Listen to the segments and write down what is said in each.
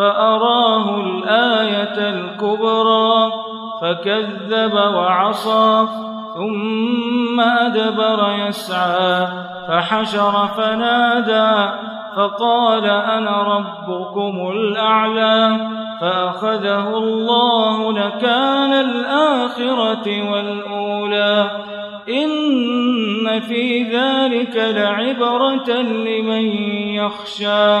فأراه الآية الكبرى فكذب وعصى ثم أدبر يسعى فحشر فنادى فقال أنا ربكم الأعلى فأخذه الله لكان الآخرة والأولى. إن في ذلك لعبرة لمن يخشى.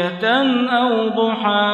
عشية أو ضحاها